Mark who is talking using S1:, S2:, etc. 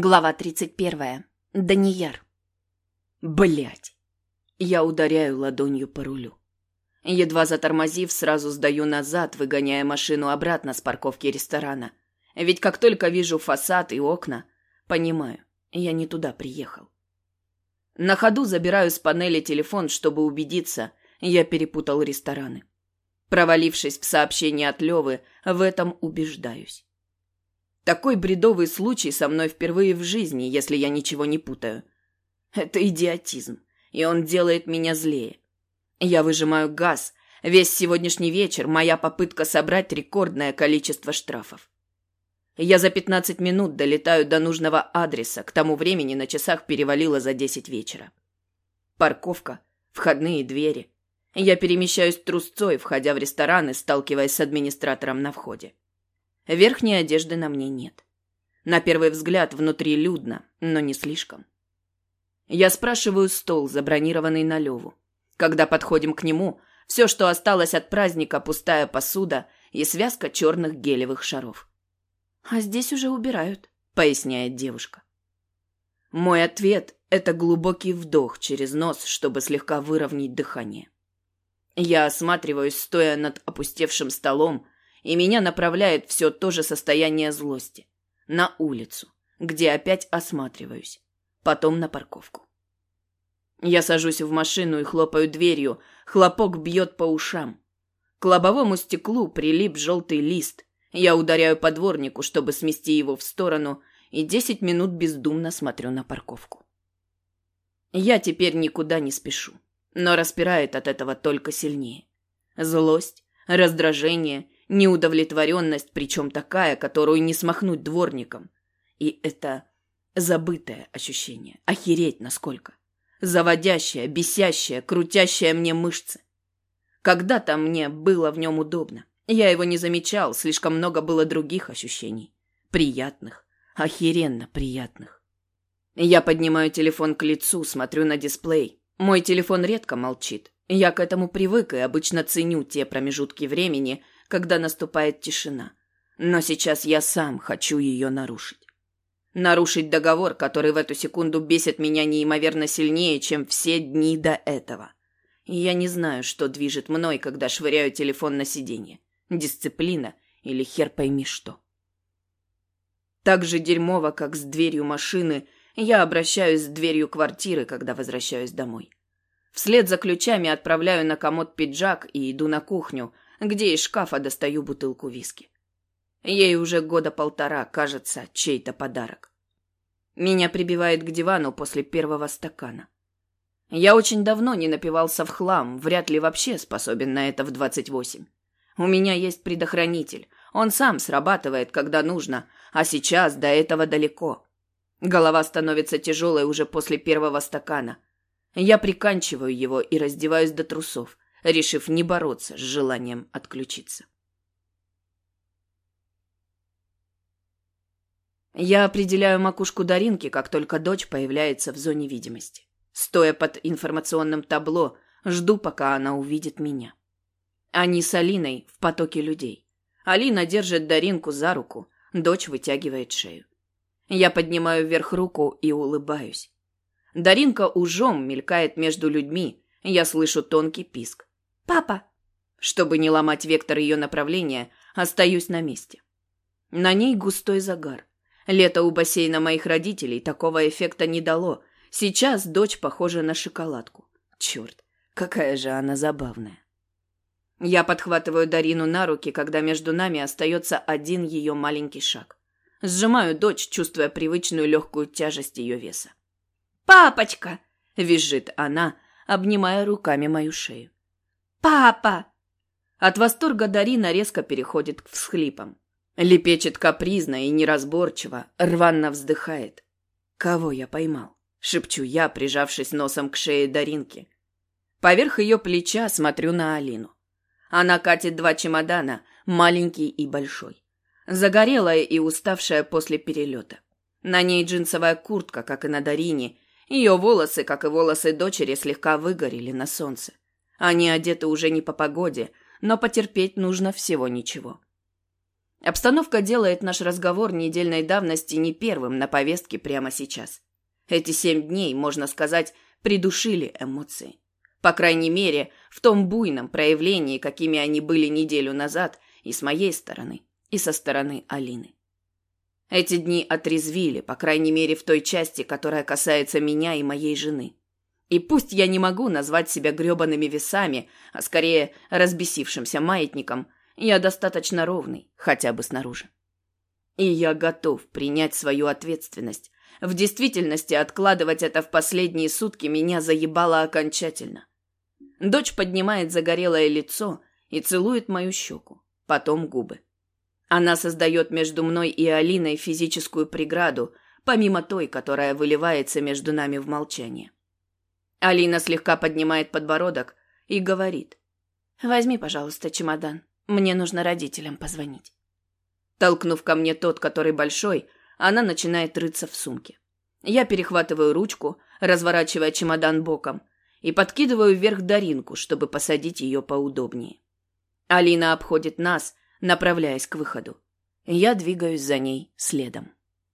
S1: Глава 31. Данияр.
S2: Блять. Я ударяю ладонью по рулю. Едва затормозив, сразу сдаю назад, выгоняя машину обратно с парковки ресторана. Ведь как только вижу фасад и окна, понимаю, я не туда приехал. На ходу забираю с панели телефон, чтобы убедиться, я перепутал рестораны. Провалившись в сообщение от Левы, в этом убеждаюсь. Такой бредовый случай со мной впервые в жизни, если я ничего не путаю. Это идиотизм, и он делает меня злее. Я выжимаю газ. Весь сегодняшний вечер моя попытка собрать рекордное количество штрафов. Я за 15 минут долетаю до нужного адреса, к тому времени на часах перевалило за 10 вечера. Парковка, входные двери. Я перемещаюсь трусцой, входя в ресторан и сталкиваясь с администратором на входе. Верхней одежды на мне нет. На первый взгляд внутри людно, но не слишком. Я спрашиваю стол, забронированный на Леву. Когда подходим к нему, все, что осталось от праздника, пустая посуда и связка черных гелевых шаров.
S1: «А здесь уже убирают», —
S2: поясняет девушка. Мой ответ — это глубокий вдох через нос, чтобы слегка выровнять дыхание. Я осматриваюсь, стоя над опустевшим столом, и меня направляет все то же состояние злости. На улицу, где опять осматриваюсь. Потом на парковку. Я сажусь в машину и хлопаю дверью. Хлопок бьет по ушам. К лобовому стеклу прилип желтый лист. Я ударяю по дворнику, чтобы смести его в сторону, и десять минут бездумно смотрю на парковку. Я теперь никуда не спешу, но распирает от этого только сильнее. Злость, раздражение Неудовлетворенность, причем такая, которую не смахнуть дворником. И это забытое ощущение. Охереть насколько. Заводящее, бесящее, крутящее мне мышцы. Когда-то мне было в нем удобно. Я его не замечал, слишком много было других ощущений. Приятных, охеренно приятных. Я поднимаю телефон к лицу, смотрю на дисплей. Мой телефон редко молчит. Я к этому привык и обычно ценю те промежутки времени, когда наступает тишина. Но сейчас я сам хочу ее нарушить. Нарушить договор, который в эту секунду бесит меня неимоверно сильнее, чем все дни до этого. Я не знаю, что движет мной, когда швыряю телефон на сиденье. Дисциплина или хер пойми что. Так же дерьмово, как с дверью машины, я обращаюсь с дверью квартиры, когда возвращаюсь домой. Вслед за ключами отправляю на комод пиджак и иду на кухню, где из шкафа достаю бутылку виски. Ей уже года полтора, кажется, чей-то подарок. Меня прибивает к дивану после первого стакана. Я очень давно не напивался в хлам, вряд ли вообще способен на это в двадцать восемь. У меня есть предохранитель. Он сам срабатывает, когда нужно, а сейчас до этого далеко. Голова становится тяжелой уже после первого стакана. Я приканчиваю его и раздеваюсь до трусов решив не бороться с желанием отключиться. Я определяю макушку Даринки, как только дочь появляется в зоне видимости. Стоя под информационным табло, жду, пока она увидит меня. Они с Алиной в потоке людей. Алина держит Даринку за руку, дочь вытягивает шею. Я поднимаю вверх руку и улыбаюсь. Даринка ужом мелькает между людьми, я слышу тонкий писк.
S1: «Папа!»
S2: Чтобы не ломать вектор ее направления, остаюсь на месте. На ней густой загар. Лето у бассейна моих родителей такого эффекта не дало. Сейчас дочь похожа на шоколадку. Черт, какая же она забавная. Я подхватываю Дарину на руки, когда между нами остается один ее маленький шаг. Сжимаю дочь, чувствуя привычную легкую тяжесть ее веса.
S1: «Папочка!»
S2: – визжит она, обнимая руками мою шею.
S1: «Папа!»
S2: От восторга Дарина резко переходит к всхлипам. Лепечет капризно и неразборчиво, рванно вздыхает. «Кого я поймал?» — шепчу я, прижавшись носом к шее Даринки. Поверх ее плеча смотрю на Алину. Она катит два чемодана, маленький и большой. Загорелая и уставшая после перелета. На ней джинсовая куртка, как и на Дарине. Ее волосы, как и волосы дочери, слегка выгорели на солнце. Они одеты уже не по погоде, но потерпеть нужно всего ничего. Обстановка делает наш разговор недельной давности не первым на повестке прямо сейчас. Эти семь дней, можно сказать, придушили эмоции. По крайней мере, в том буйном проявлении, какими они были неделю назад и с моей стороны, и со стороны Алины. Эти дни отрезвили, по крайней мере, в той части, которая касается меня и моей жены. И пусть я не могу назвать себя грёбаными весами, а скорее разбесившимся маятником, я достаточно ровный, хотя бы снаружи. И я готов принять свою ответственность. В действительности откладывать это в последние сутки меня заебало окончательно. Дочь поднимает загорелое лицо и целует мою щеку, потом губы. Она создает между мной и Алиной физическую преграду, помимо той, которая выливается между нами в молчание. Алина слегка поднимает подбородок и говорит.
S1: «Возьми, пожалуйста, чемодан. Мне нужно родителям позвонить».
S2: Толкнув ко мне тот, который большой, она начинает рыться в сумке. Я перехватываю ручку, разворачивая чемодан боком, и подкидываю вверх Даринку, чтобы посадить ее поудобнее. Алина обходит нас, направляясь к выходу. Я двигаюсь за ней следом.